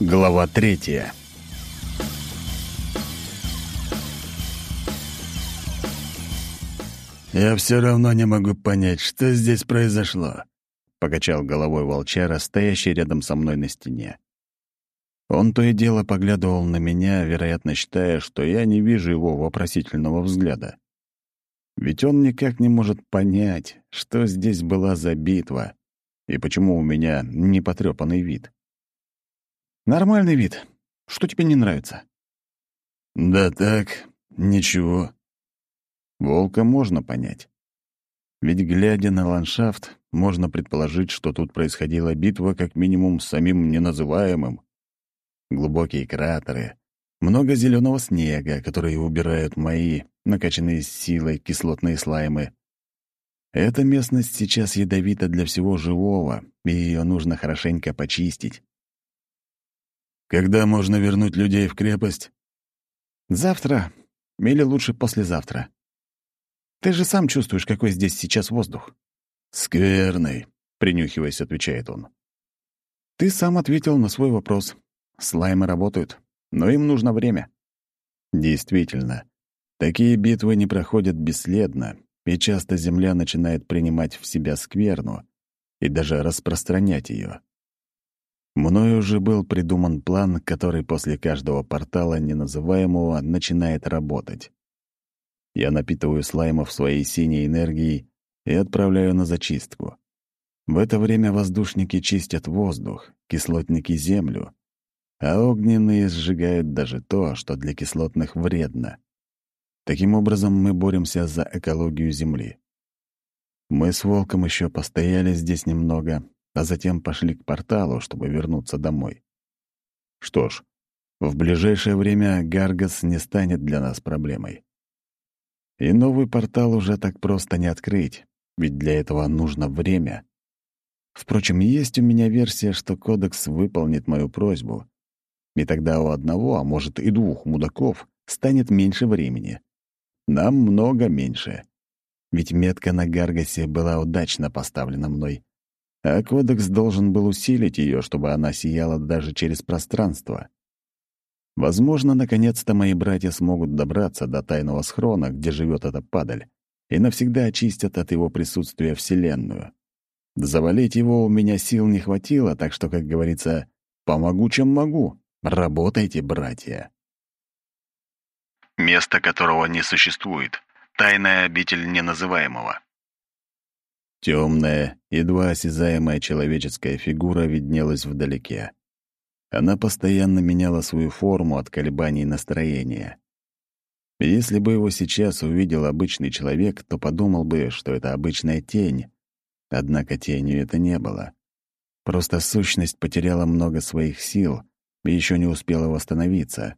Глава третья. «Я все равно не могу понять, что здесь произошло», — покачал головой волчара, стоящий рядом со мной на стене. Он то и дело поглядывал на меня, вероятно, считая, что я не вижу его вопросительного взгляда. Ведь он никак не может понять, что здесь была за битва и почему у меня непотрёпанный вид. «Нормальный вид. Что тебе не нравится?» «Да так, ничего». Волка можно понять. Ведь, глядя на ландшафт, можно предположить, что тут происходила битва как минимум с самим неназываемым. Глубокие кратеры, много зеленого снега, которые убирают мои, накачанные силой кислотные слаймы. Эта местность сейчас ядовита для всего живого, и ее нужно хорошенько почистить. Когда можно вернуть людей в крепость? Завтра, или лучше послезавтра. Ты же сам чувствуешь, какой здесь сейчас воздух. Скверный, принюхиваясь, отвечает он. Ты сам ответил на свой вопрос. Слаймы работают но им нужно время. Действительно, такие битвы не проходят бесследно, и часто Земля начинает принимать в себя скверну и даже распространять ее. Мною уже был придуман план, который после каждого портала неназываемого начинает работать. Я напитываю слаймов своей синей энергией и отправляю на зачистку. В это время воздушники чистят воздух, кислотники — землю, а огненные сжигают даже то, что для кислотных вредно. Таким образом, мы боремся за экологию Земли. Мы с Волком еще постояли здесь немного, а затем пошли к порталу, чтобы вернуться домой. Что ж, в ближайшее время Гаргас не станет для нас проблемой. И новый портал уже так просто не открыть, ведь для этого нужно время. Впрочем, есть у меня версия, что Кодекс выполнит мою просьбу, и тогда у одного, а может и двух мудаков, станет меньше времени. Нам много меньше. Ведь метка на Гаргасе была удачно поставлена мной. А кодекс должен был усилить ее, чтобы она сияла даже через пространство. Возможно, наконец-то мои братья смогут добраться до тайного схрона, где живет эта падаль, и навсегда очистят от его присутствия Вселенную. Завалить его у меня сил не хватило, так что, как говорится, помогу, чем могу. Работайте, братья. Место которого не существует. Тайная обитель неназываемого. Темная, едва осязаемая человеческая фигура виднелась вдалеке. Она постоянно меняла свою форму от колебаний настроения. Если бы его сейчас увидел обычный человек, то подумал бы, что это обычная тень. Однако тенью это не было. Просто сущность потеряла много своих сил — и еще не успела восстановиться.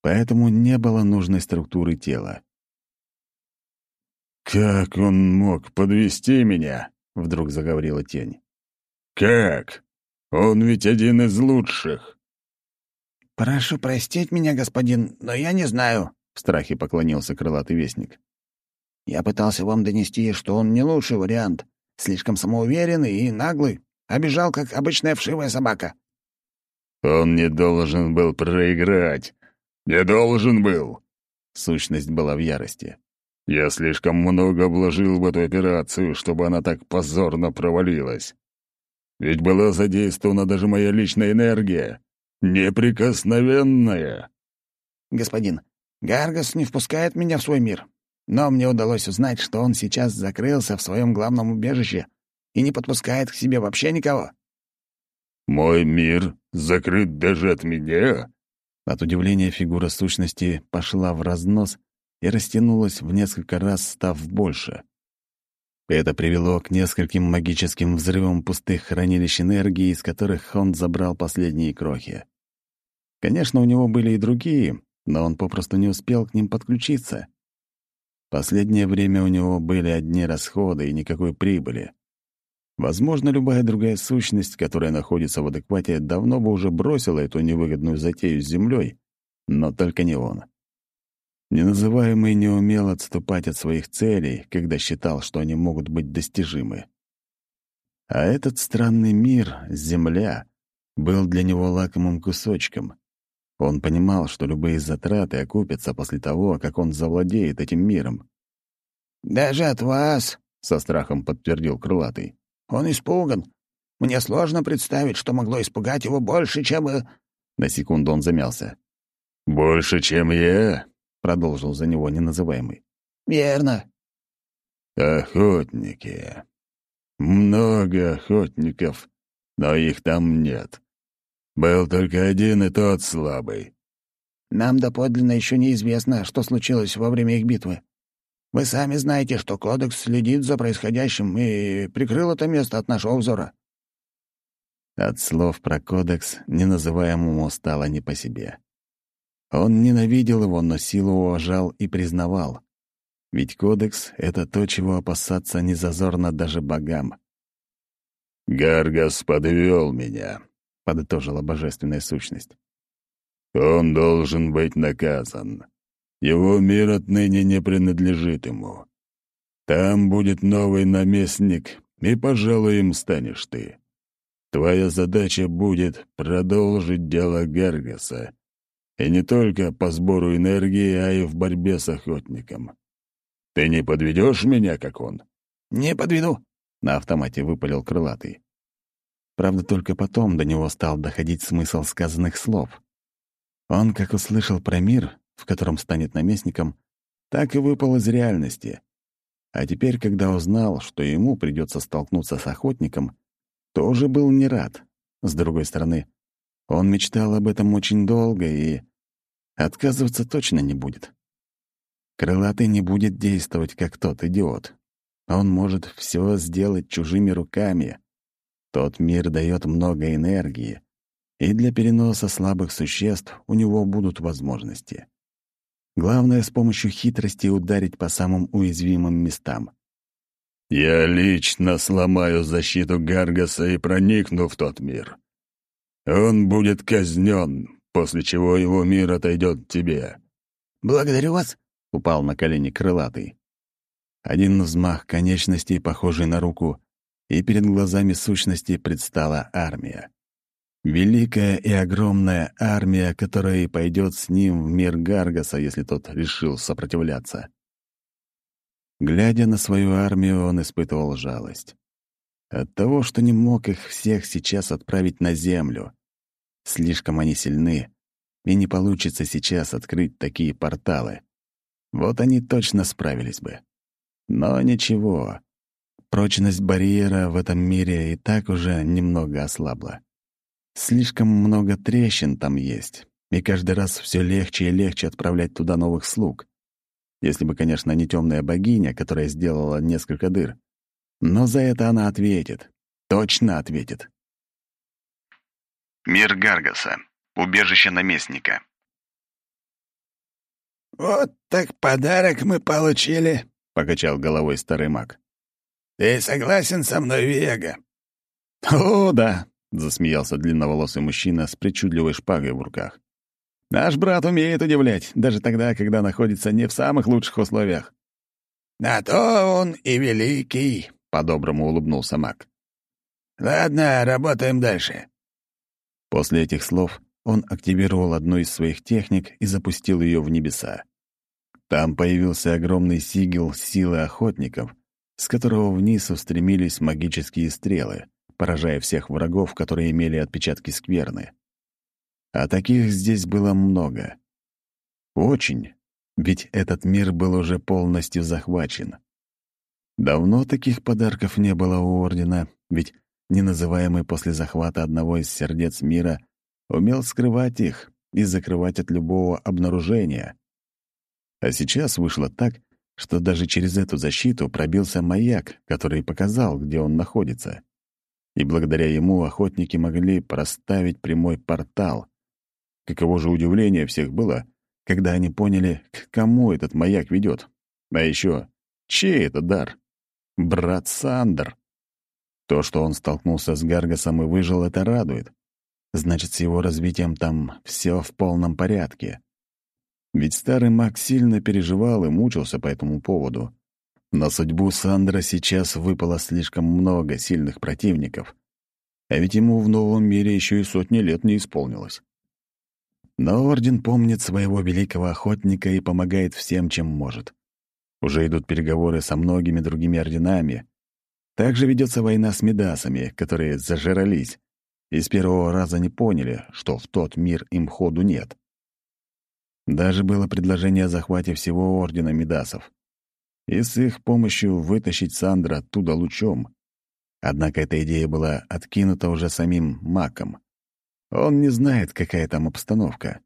Поэтому не было нужной структуры тела. «Как он мог подвести меня?» — вдруг заговорила тень. «Как? Он ведь один из лучших!» «Прошу простить меня, господин, но я не знаю», — в страхе поклонился крылатый вестник. «Я пытался вам донести, что он не лучший вариант, слишком самоуверенный и наглый, обижал, как обычная вшивая собака. Он не должен был проиграть. Не должен был. Сущность была в ярости. Я слишком много вложил в эту операцию, чтобы она так позорно провалилась. Ведь была задействована даже моя личная энергия. Неприкосновенная. Господин, Гаргас не впускает меня в свой мир. Но мне удалось узнать, что он сейчас закрылся в своем главном убежище и не подпускает к себе вообще никого. «Мой мир закрыт даже от меня?» От удивления фигура сущности пошла в разнос и растянулась в несколько раз, став больше. Это привело к нескольким магическим взрывам пустых хранилищ энергии, из которых он забрал последние крохи. Конечно, у него были и другие, но он попросту не успел к ним подключиться. Последнее время у него были одни расходы и никакой прибыли. Возможно, любая другая сущность, которая находится в адеквате, давно бы уже бросила эту невыгодную затею с Землей, но только не он. Неназываемый не умел отступать от своих целей, когда считал, что они могут быть достижимы. А этот странный мир, Земля, был для него лакомым кусочком. Он понимал, что любые затраты окупятся после того, как он завладеет этим миром. «Даже от вас», — со страхом подтвердил Крылатый. «Он испуган. Мне сложно представить, что могло испугать его больше, чем...» На секунду он замялся. «Больше, чем я?» — продолжил за него неназываемый. «Верно». «Охотники. Много охотников, но их там нет. Был только один и тот слабый». «Нам доподлинно еще неизвестно, что случилось во время их битвы. Вы сами знаете, что Кодекс следит за происходящим и прикрыл это место от нашего взора». От слов про Кодекс неназываемому стало не по себе. Он ненавидел его, но силу уважал и признавал. Ведь Кодекс — это то, чего опасаться незазорно даже богам. «Гаргас подвел меня», — подытожила божественная сущность. «Он должен быть наказан. Его мир отныне не принадлежит ему. Там будет новый наместник, и, пожалуй, им станешь ты. Твоя задача будет продолжить дело Гаргаса, и не только по сбору энергии, а и в борьбе с охотником. Ты не подведешь меня, как он?» «Не подведу», — на автомате выпалил крылатый. Правда, только потом до него стал доходить смысл сказанных слов. Он, как услышал про мир, в котором станет наместником, так и выпал из реальности. А теперь, когда узнал, что ему придется столкнуться с охотником, тоже был не рад. С другой стороны, он мечтал об этом очень долго и отказываться точно не будет. Крылатый не будет действовать, как тот идиот. Он может все сделать чужими руками. Тот мир дает много энергии, и для переноса слабых существ у него будут возможности. Главное, с помощью хитрости ударить по самым уязвимым местам. «Я лично сломаю защиту Гаргаса и проникну в тот мир. Он будет казнен, после чего его мир отойдет тебе». «Благодарю вас», — упал на колени крылатый. Один взмах конечностей, похожий на руку, и перед глазами сущности предстала армия. Великая и огромная армия, которая и пойдет с ним в мир Гаргаса, если тот решил сопротивляться. Глядя на свою армию, он испытывал жалость. От того, что не мог их всех сейчас отправить на землю. Слишком они сильны, и не получится сейчас открыть такие порталы. Вот они точно справились бы. Но ничего. Прочность барьера в этом мире и так уже немного ослабла. Слишком много трещин там есть, и каждый раз все легче и легче отправлять туда новых слуг. Если бы, конечно, не темная богиня, которая сделала несколько дыр. Но за это она ответит. Точно ответит. Мир Гаргаса. Убежище наместника. «Вот так подарок мы получили», — покачал головой старый маг. «Ты согласен со мной, Вега?» «О, да», — засмеялся длинноволосый мужчина с причудливой шпагой в руках. «Наш брат умеет удивлять, даже тогда, когда находится не в самых лучших условиях». «На то он и великий», — по-доброму улыбнулся маг. «Ладно, работаем дальше». После этих слов он активировал одну из своих техник и запустил ее в небеса. Там появился огромный сигил силы охотников, с которого вниз устремились магические стрелы, поражая всех врагов, которые имели отпечатки скверны. А таких здесь было много. Очень, ведь этот мир был уже полностью захвачен. Давно таких подарков не было у Ордена, ведь неназываемый после захвата одного из сердец мира умел скрывать их и закрывать от любого обнаружения. А сейчас вышло так, что даже через эту защиту пробился маяк, который показал, где он находится. И благодаря ему охотники могли проставить прямой портал. Каково же удивление всех было, когда они поняли, к кому этот маяк ведет. А еще, чей это дар? Брат Сандер. То, что он столкнулся с Гаргасом и выжил, это радует. Значит, с его развитием там все в полном порядке. Ведь старый маг сильно переживал и мучился по этому поводу. На судьбу Сандра сейчас выпало слишком много сильных противников. А ведь ему в новом мире еще и сотни лет не исполнилось. Но Орден помнит своего великого охотника и помогает всем, чем может. Уже идут переговоры со многими другими орденами. Также ведется война с медасами, которые зажрались, и с первого раза не поняли, что в тот мир им ходу нет. Даже было предложение о захвате всего Ордена Медасов. И с их помощью вытащить Сандра оттуда лучом. Однако эта идея была откинута уже самим Маком. Он не знает, какая там обстановка.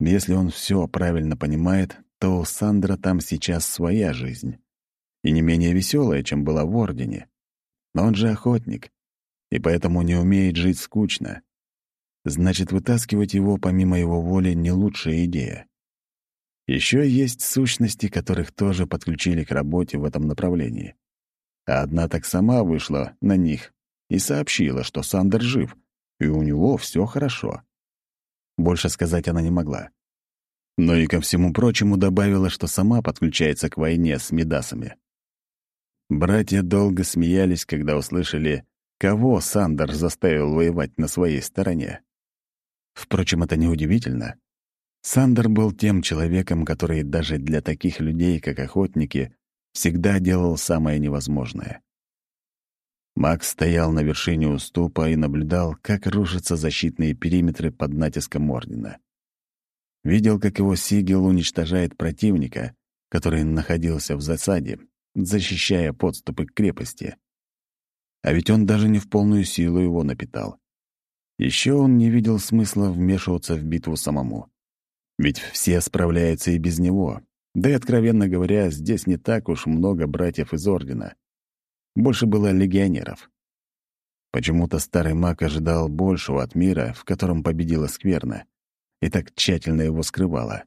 Если он все правильно понимает, то у Сандра там сейчас своя жизнь. И не менее веселая, чем была в Ордене. Но он же охотник, и поэтому не умеет жить скучно. Значит, вытаскивать его помимо его воли не лучшая идея. Еще есть сущности, которых тоже подключили к работе в этом направлении. А одна так сама вышла на них и сообщила, что Сандер жив, и у него все хорошо. Больше сказать она не могла. Но и ко всему прочему добавила, что сама подключается к войне с Медасами. Братья долго смеялись, когда услышали, кого Сандер заставил воевать на своей стороне. Впрочем, это неудивительно. Сандер был тем человеком, который даже для таких людей, как охотники, всегда делал самое невозможное. Макс стоял на вершине уступа и наблюдал, как рушатся защитные периметры под натиском Ордена. Видел, как его сигил уничтожает противника, который находился в засаде, защищая подступы к крепости. А ведь он даже не в полную силу его напитал. Еще он не видел смысла вмешиваться в битву самому. Ведь все справляются и без него. Да и, откровенно говоря, здесь не так уж много братьев из Ордена. Больше было легионеров. Почему-то старый маг ожидал большего от мира, в котором победила скверна, и так тщательно его скрывала.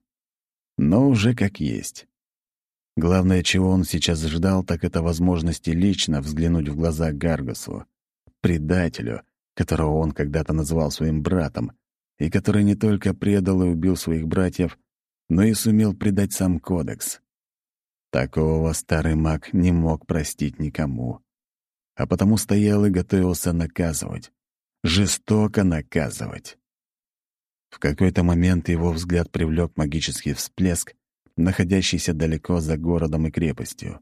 Но уже как есть. Главное, чего он сейчас ждал, так это возможности лично взглянуть в глаза Гаргасу, предателю, которого он когда-то называл своим братом, и который не только предал и убил своих братьев, но и сумел предать сам кодекс. Такого старый маг не мог простить никому, а потому стоял и готовился наказывать, жестоко наказывать. В какой-то момент его взгляд привлек магический всплеск, находящийся далеко за городом и крепостью.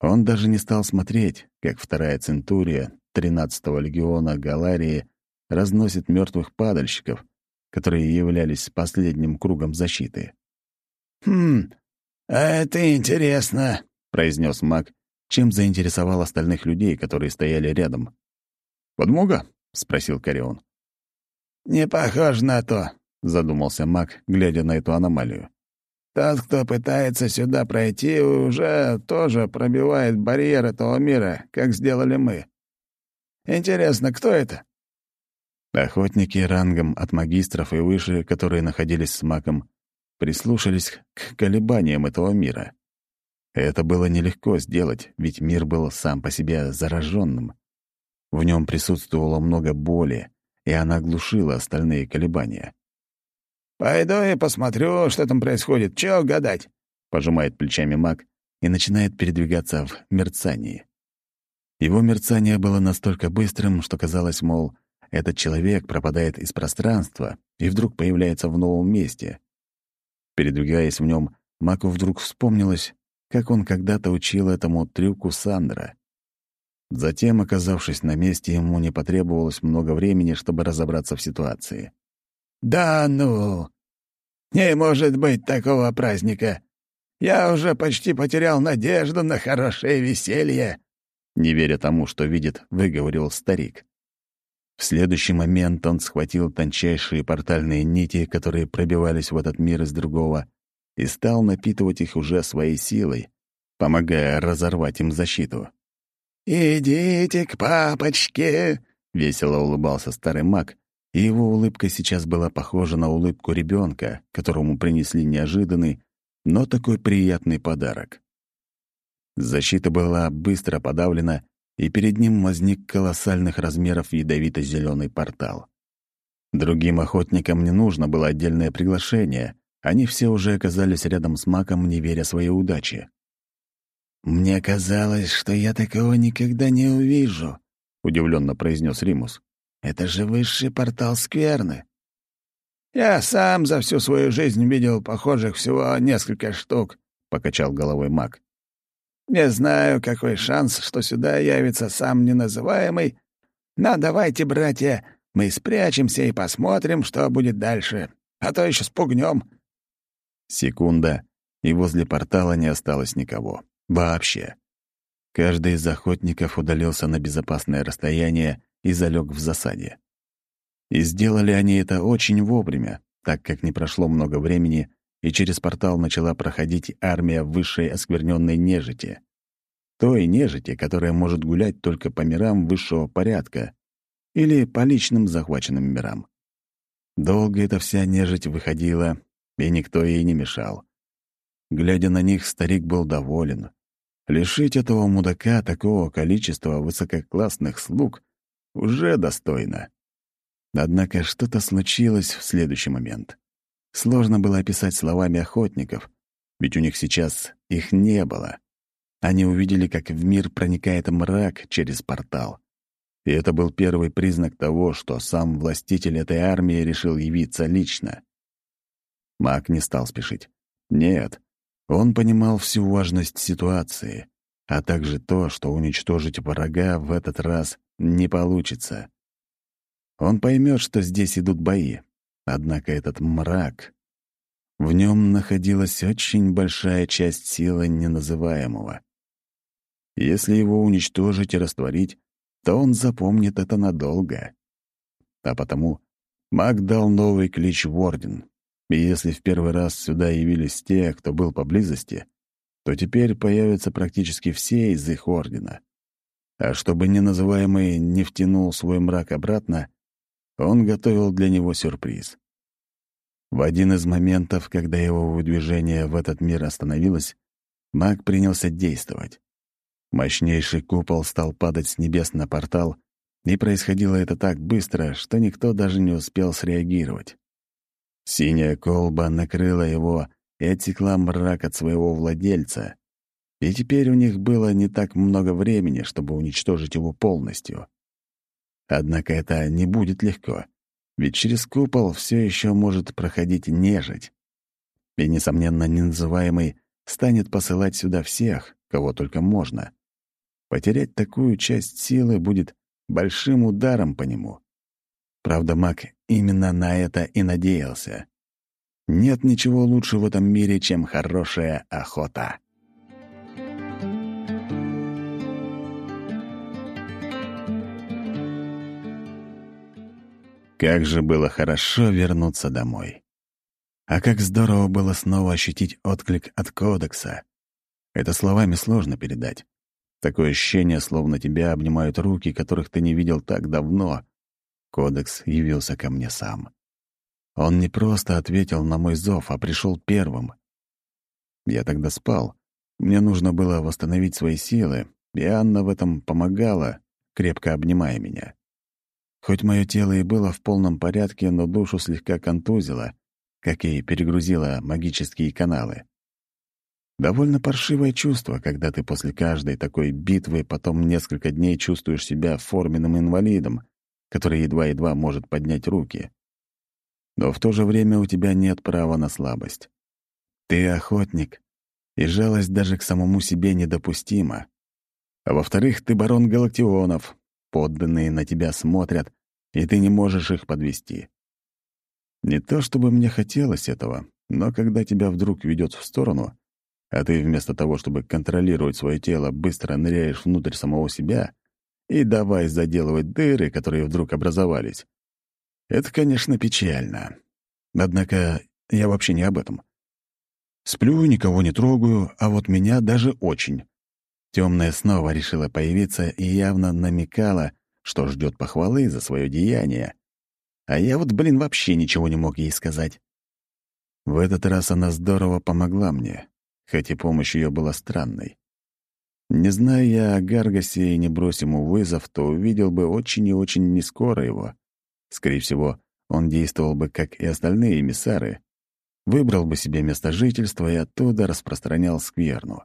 Он даже не стал смотреть, как вторая центурия 13-го легиона Галарии разносит мертвых падальщиков, которые являлись последним кругом защиты. «Хм, а это интересно», — произнес маг, чем заинтересовал остальных людей, которые стояли рядом. «Подмога?» — спросил Карион. «Не похоже на то», — задумался маг, глядя на эту аномалию. «Тот, кто пытается сюда пройти, уже тоже пробивает барьер этого мира, как сделали мы. Интересно, кто это?» Охотники рангом от магистров и выше, которые находились с маком, прислушались к колебаниям этого мира. Это было нелегко сделать, ведь мир был сам по себе зараженным. В нем присутствовало много боли, и она глушила остальные колебания. «Пойду и посмотрю, что там происходит. Чего гадать?» — пожимает плечами маг и начинает передвигаться в мерцании. Его мерцание было настолько быстрым, что казалось, мол, этот человек пропадает из пространства и вдруг появляется в новом месте. Передвигаясь в нем, Маку вдруг вспомнилось, как он когда-то учил этому трюку Сандра. Затем, оказавшись на месте, ему не потребовалось много времени, чтобы разобраться в ситуации. «Да ну! Не может быть такого праздника! Я уже почти потерял надежду на хорошее веселье!» Не веря тому, что видит, выговорил старик. В следующий момент он схватил тончайшие портальные нити, которые пробивались в этот мир из другого, и стал напитывать их уже своей силой, помогая разорвать им защиту. «Идите к папочке!» — весело улыбался старый маг, и его улыбка сейчас была похожа на улыбку ребенка, которому принесли неожиданный, но такой приятный подарок. Защита была быстро подавлена, и перед ним возник колоссальных размеров ядовито зеленый портал. Другим охотникам не нужно было отдельное приглашение, они все уже оказались рядом с маком, не веря своей удаче. «Мне казалось, что я такого никогда не увижу», — удивленно произнес Римус. Это же высший портал скверны. Я сам за всю свою жизнь видел похожих всего несколько штук, — покачал головой маг. Не знаю, какой шанс, что сюда явится сам неназываемый, но давайте, братья, мы спрячемся и посмотрим, что будет дальше, а то еще спугнем. Секунда, и возле портала не осталось никого. Вообще. Каждый из охотников удалился на безопасное расстояние и залег в засаде. И сделали они это очень вовремя, так как не прошло много времени, и через портал начала проходить армия высшей оскверненной нежити. Той нежити, которая может гулять только по мирам высшего порядка или по личным захваченным мирам. Долго эта вся нежить выходила, и никто ей не мешал. Глядя на них, старик был доволен. Лишить этого мудака такого количества высококлассных слуг уже достойно. Однако что-то случилось в следующий момент. Сложно было описать словами охотников, ведь у них сейчас их не было. Они увидели, как в мир проникает мрак через портал. И это был первый признак того, что сам властитель этой армии решил явиться лично. Маг не стал спешить. Нет, он понимал всю важность ситуации, а также то, что уничтожить врага в этот раз не получится. Он поймет, что здесь идут бои. Однако этот мрак... В нем находилась очень большая часть силы неназываемого. Если его уничтожить и растворить, то он запомнит это надолго. А потому маг дал новый клич в Орден. И если в первый раз сюда явились те, кто был поблизости, то теперь появятся практически все из их Ордена. А чтобы неназываемый не втянул свой мрак обратно, он готовил для него сюрприз. В один из моментов, когда его выдвижение в этот мир остановилось, маг принялся действовать. Мощнейший купол стал падать с небес на портал, и происходило это так быстро, что никто даже не успел среагировать. Синяя колба накрыла его и отсекла мрак от своего владельца, и теперь у них было не так много времени, чтобы уничтожить его полностью. Однако это не будет легко, ведь через купол все еще может проходить нежить. И, несомненно, неназываемый станет посылать сюда всех, кого только можно. Потерять такую часть силы будет большим ударом по нему. Правда, маг именно на это и надеялся. Нет ничего лучше в этом мире, чем хорошая охота. Как же было хорошо вернуться домой. А как здорово было снова ощутить отклик от кодекса. Это словами сложно передать. Такое ощущение, словно тебя обнимают руки, которых ты не видел так давно. Кодекс явился ко мне сам. Он не просто ответил на мой зов, а пришел первым. Я тогда спал. Мне нужно было восстановить свои силы, и Анна в этом помогала, крепко обнимая меня. Хоть мое тело и было в полном порядке, но душу слегка контузило, как и перегрузило магические каналы. Довольно паршивое чувство, когда ты после каждой такой битвы потом несколько дней чувствуешь себя форменным инвалидом, который едва-едва может поднять руки. Но в то же время у тебя нет права на слабость. Ты охотник, и жалость даже к самому себе недопустима. А во-вторых, ты барон Галактионов, подданные на тебя смотрят, и ты не можешь их подвести. Не то чтобы мне хотелось этого, но когда тебя вдруг ведет в сторону, а ты вместо того, чтобы контролировать свое тело, быстро ныряешь внутрь самого себя и давай заделывать дыры, которые вдруг образовались. Это, конечно, печально. Однако я вообще не об этом. Сплю, никого не трогаю, а вот меня даже очень. Темная снова решила появиться и явно намекала, что ждет похвалы за свое деяние. А я вот, блин, вообще ничего не мог ей сказать. В этот раз она здорово помогла мне, хоть и помощь ее была странной. Не зная я о Гаргасе и не брось ему вызов, то увидел бы очень и очень нескоро его. Скорее всего, он действовал бы, как и остальные эмиссары. Выбрал бы себе место жительства и оттуда распространял скверну.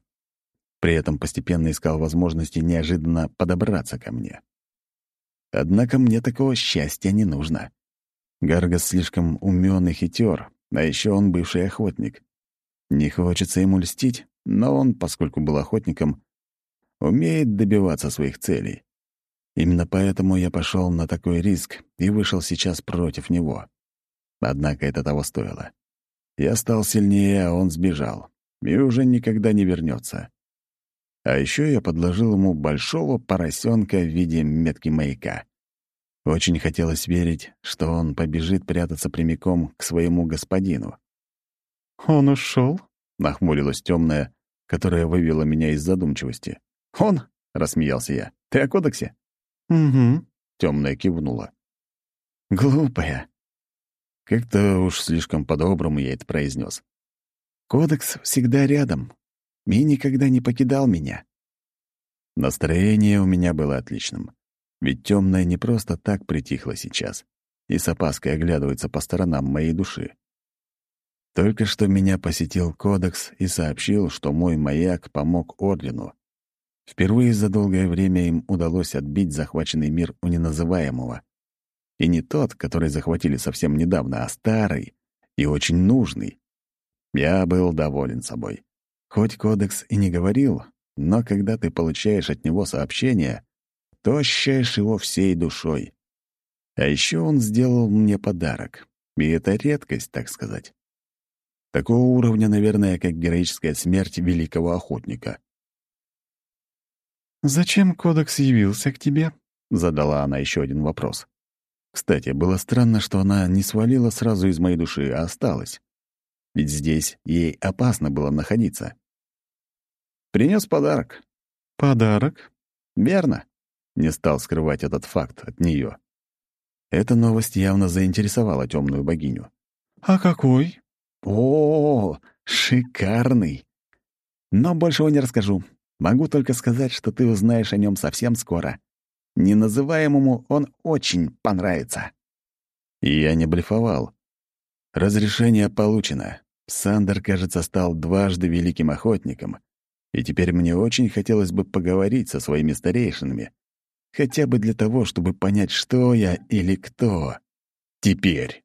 При этом постепенно искал возможности неожиданно подобраться ко мне. Однако мне такого счастья не нужно. Гаргас слишком умён и хитер, а еще он бывший охотник. Не хочется ему льстить, но он, поскольку был охотником, умеет добиваться своих целей. Именно поэтому я пошел на такой риск и вышел сейчас против него. Однако это того стоило. Я стал сильнее, а он сбежал. И уже никогда не вернется. А еще я подложил ему большого поросенка в виде метки маяка. Очень хотелось верить, что он побежит прятаться прямиком к своему господину. «Он ушел? нахмурилась темная, которая вывела меня из задумчивости. «Он?» — рассмеялся я. «Ты о кодексе?» «Угу», — темная кивнула. «Глупая». Как-то уж слишком по-доброму я это произнес. «Кодекс всегда рядом и никогда не покидал меня». Настроение у меня было отличным. Ведь темная не просто так притихла сейчас и с опаской оглядывается по сторонам моей души. Только что меня посетил Кодекс и сообщил, что мой маяк помог Ордену. Впервые за долгое время им удалось отбить захваченный мир у неназываемого. И не тот, который захватили совсем недавно, а старый и очень нужный. Я был доволен собой. Хоть Кодекс и не говорил, но когда ты получаешь от него сообщение, то ощущаешь его всей душой. А еще он сделал мне подарок. И это редкость, так сказать. Такого уровня, наверное, как героическая смерть великого охотника. «Зачем Кодекс явился к тебе?» — задала она еще один вопрос. Кстати, было странно, что она не свалила сразу из моей души, а осталась. Ведь здесь ей опасно было находиться. Принес подарок. «Подарок?» «Верно». Не стал скрывать этот факт от нее. Эта новость явно заинтересовала темную богиню. «А какой?» «О, шикарный! Но большего не расскажу. Могу только сказать, что ты узнаешь о нем совсем скоро. Неназываемому он очень понравится». Я не блефовал. Разрешение получено. Сандер, кажется, стал дважды великим охотником, и теперь мне очень хотелось бы поговорить со своими старейшинами, хотя бы для того, чтобы понять, что я или кто. Теперь.